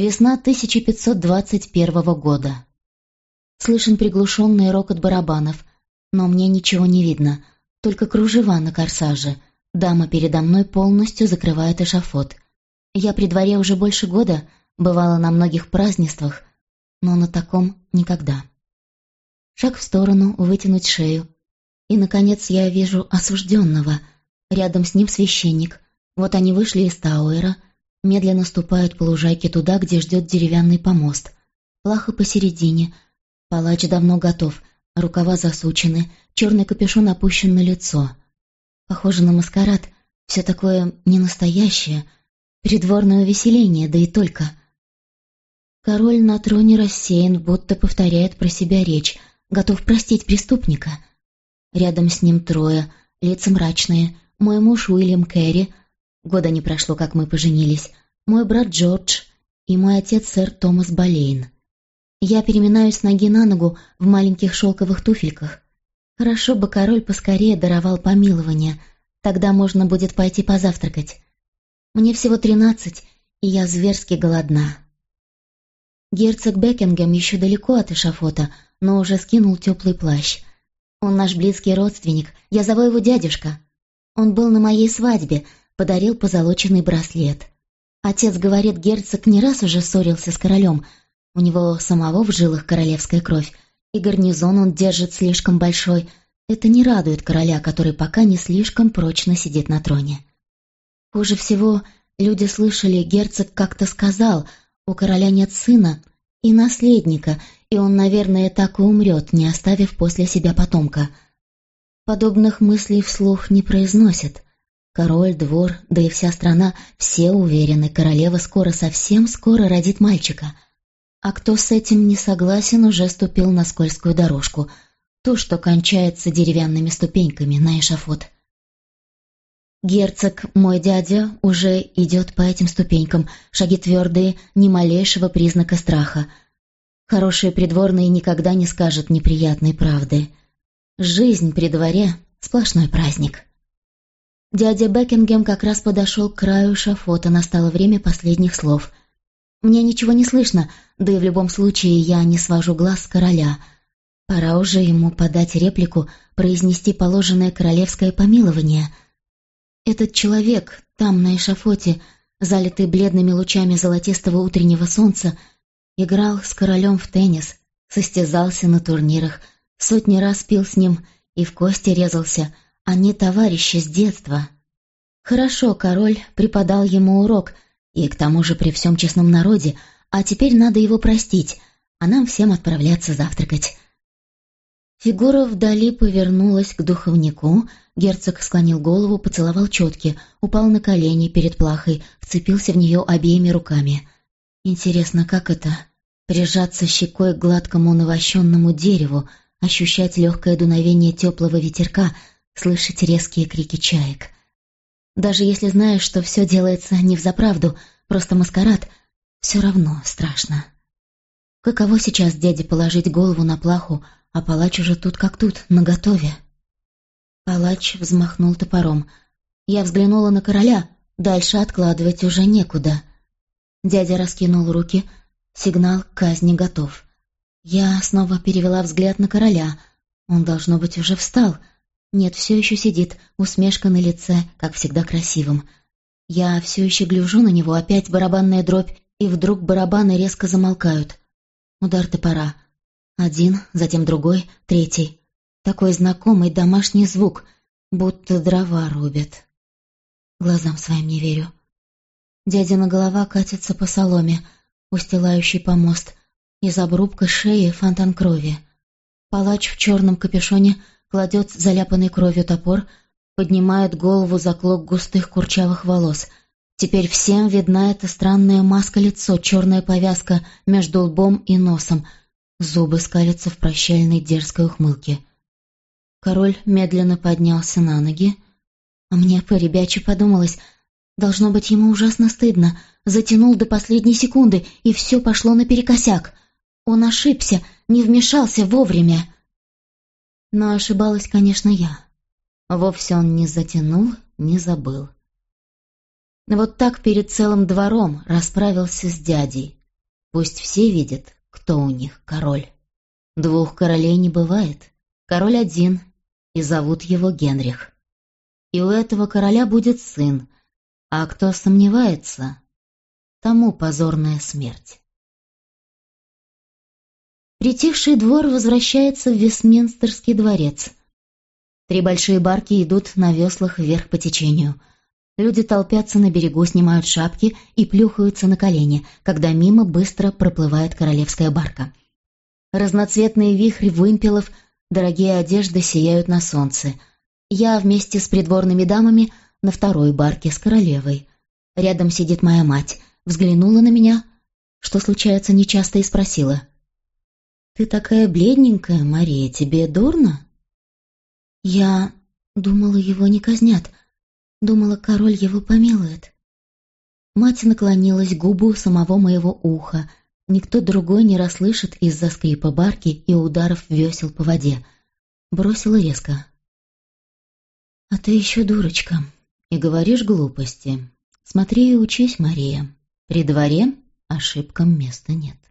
Весна 1521 года. Слышен приглушенный рокот барабанов, но мне ничего не видно, только кружева на корсаже. Дама передо мной полностью закрывает эшафот. Я при дворе уже больше года, бывала на многих празднествах, но на таком никогда. Шаг в сторону, вытянуть шею. И, наконец, я вижу осужденного. Рядом с ним священник. Вот они вышли из Тауэра, медленно ступают по лужайке туда, где ждет деревянный помост. Плахо посередине. Палач давно готов, рукава засучены, черный капюшон опущен на лицо. Похоже на маскарад, все такое ненастоящее, придворное увеселение, да и только. Король на троне рассеян, будто повторяет про себя речь, готов простить преступника. Рядом с ним трое, лица мрачные, мой муж Уильям Кэрри, года не прошло, как мы поженились, мой брат Джордж и мой отец сэр Томас Болейн. Я переминаюсь ноги на ногу в маленьких шелковых туфельках. Хорошо бы король поскорее даровал помилование, тогда можно будет пойти позавтракать. Мне всего тринадцать, и я зверски голодна. Герцог Бекингем еще далеко от эшафота, но уже скинул теплый плащ. Он наш близкий родственник, я зову его дядюшка. Он был на моей свадьбе, подарил позолоченный браслет. Отец говорит, герцог не раз уже ссорился с королем, у него самого в жилах королевская кровь, и гарнизон он держит слишком большой. Это не радует короля, который пока не слишком прочно сидит на троне. Хуже всего, люди слышали, герцог как-то сказал, у короля нет сына и наследника, и он, наверное, так и умрет, не оставив после себя потомка. Подобных мыслей вслух не произносят. Король, двор, да и вся страна, все уверены, королева скоро, совсем скоро родит мальчика — а кто с этим не согласен, уже ступил на скользкую дорожку, ту, что кончается деревянными ступеньками на эшафот. Герцог, мой дядя, уже идет по этим ступенькам, шаги твердые, ни малейшего признака страха. Хорошие придворные никогда не скажут неприятной правды. Жизнь при дворе — сплошной праздник. Дядя Бекингем как раз подошел к краю шафота, настало время последних слов. Мне ничего не слышно, да и в любом случае я не свожу глаз с короля. Пора уже ему подать реплику, произнести положенное королевское помилование. Этот человек, там, на эшафоте, залитый бледными лучами золотистого утреннего солнца, играл с королем в теннис, состязался на турнирах, сотни раз пил с ним и в кости резался, они товарищи с детства. Хорошо, король преподал ему урок — и к тому же при всем честном народе, а теперь надо его простить, а нам всем отправляться завтракать. Фигура вдали повернулась к духовнику, герцог склонил голову, поцеловал четки, упал на колени перед плахой, вцепился в нее обеими руками. Интересно, как это — прижаться щекой к гладкому навощенному дереву, ощущать легкое дуновение теплого ветерка, слышать резкие крики чаек — даже если знаешь, что все делается не взаправду, просто маскарад, все равно страшно. Каково сейчас дяде положить голову на плаху, а палач уже тут как тут, наготове? Палач взмахнул топором. Я взглянула на короля, дальше откладывать уже некуда. Дядя раскинул руки, сигнал к казни готов. Я снова перевела взгляд на короля. Он, должно быть, уже встал — нет, все еще сидит, усмешка на лице, как всегда красивым. Я все еще гляжу на него, опять барабанная дробь, и вдруг барабаны резко замолкают. Удар топора. Один, затем другой, третий. Такой знакомый домашний звук, будто дрова рубят. Глазам своим не верю. Дядина голова катится по соломе, устилающий помост. Из обрубка шеи фонтан крови. Палач в черном капюшоне кладет заляпанный кровью топор, поднимает голову за клок густых курчавых волос. Теперь всем видна эта странная маска-лицо, черная повязка между лбом и носом. Зубы скалятся в прощальной дерзкой ухмылке. Король медленно поднялся на ноги, а мне по-ребяче подумалось, должно быть ему ужасно стыдно, затянул до последней секунды, и все пошло наперекосяк. Он ошибся, не вмешался вовремя. Но ошибалась, конечно, я. Вовсе он не затянул, не забыл. Вот так перед целым двором расправился с дядей. Пусть все видят, кто у них король. Двух королей не бывает. Король один, и зовут его Генрих. И у этого короля будет сын, а кто сомневается, тому позорная смерть. Притихший двор возвращается в Вестминстерский дворец. Три большие барки идут на веслах вверх по течению. Люди толпятся на берегу, снимают шапки и плюхаются на колени, когда мимо быстро проплывает королевская барка. Разноцветные вихри вымпелов, дорогие одежды сияют на солнце. Я вместе с придворными дамами на второй барке с королевой. Рядом сидит моя мать, взглянула на меня, что случается нечасто, и спросила. «Ты такая бледненькая, Мария, тебе дурно?» Я думала, его не казнят. Думала, король его помилует. Мать наклонилась к губу самого моего уха. Никто другой не расслышит из-за скрипа барки и ударов весел по воде. Бросила резко. «А ты еще дурочка и говоришь глупости. Смотри и учись, Мария. При дворе ошибкам места нет».